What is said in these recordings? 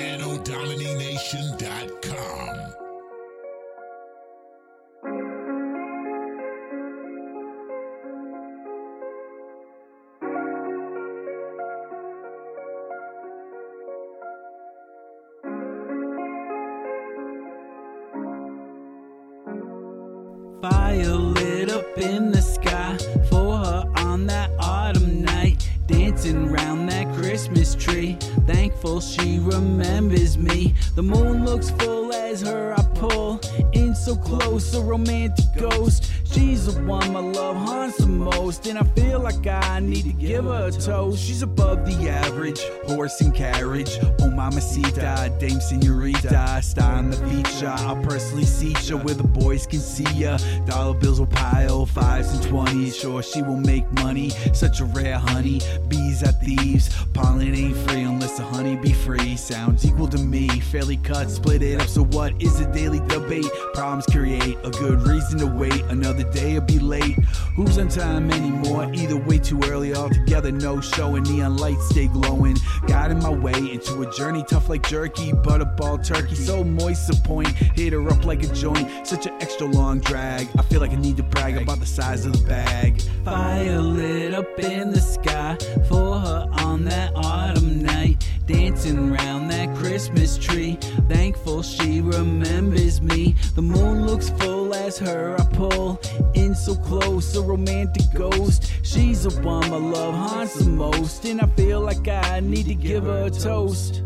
NODominionation.com. Fire lit up in the sky for her on that autumn night. Dancing round Christmas tree. Thankful she remembers me. The moon looks full as her I pull in so close, a romantic ghost. She's the one my love haunts the most, and I feel like I need to give her a toast. She's above the average, horse and carriage. Oh, mamacita, Dame Senorita, star on the feature. I'll personally seat ya where the boys can see ya. Dollar bills will pile, fives and twenties. Sure, she will make money. Such a rare honey. Bees are thieves. Pollen ain't free unless the honey be free. Sounds equal to me. Fairly cut, split it up. So what is a daily debate? Problems create a good reason to wait. Another day or be late. Who's on time anymore? Either way too early altogether. No showing. Neon lights stay glowing. Guiding my way into a journey tough like jerky. Butterball turkey, so moist a point. Hit her up like a joint. Such an extra long drag. I feel like I need to brag about the size of the bag. Fire lit up in the sky for her on that autumn night. Dancing round that Christmas tree. Thankful she remembers me. The moon looks full as her I pull in so close, a romantic ghost. She's the one my love haunts the most, and I feel like I need to give her a toast.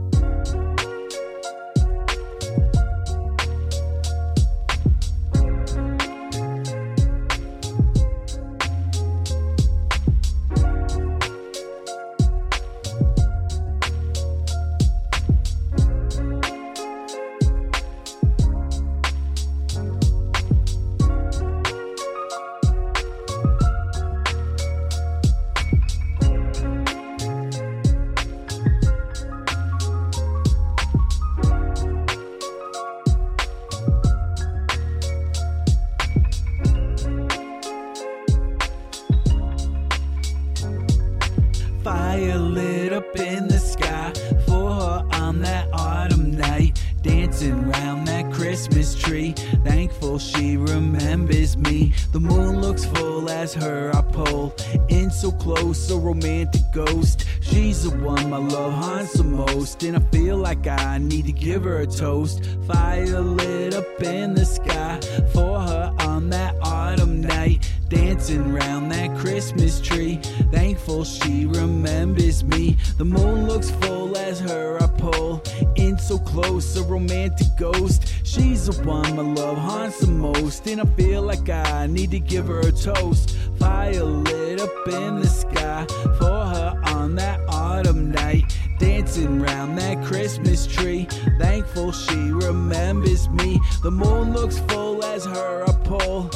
Fire lit up in the sky for her on that autumn night. Dancing round that Christmas tree. Thankful she remembers me. The moon looks full as her I pull in so close, a romantic ghost. She's the one my love haunts the most, and I feel like I need to give her a toast. Fire lit up in the sky for her on that autumn night. Dancing round that Christmas tree. Thankful she remembers me. The moon looks full as her I pull in so close, a romantic ghost. She's the one my love haunts the most, and I feel like I need to give her a toast. Fire lit up in the sky for her on that autumn night. Dancing round that Christmas tree. Thankful she remembers me. The moon looks full as her I pull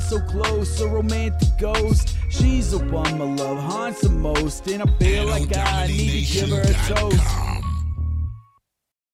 so close, a romantic ghost. She's the one my love haunts the most, and I feel like I need to give her a toast.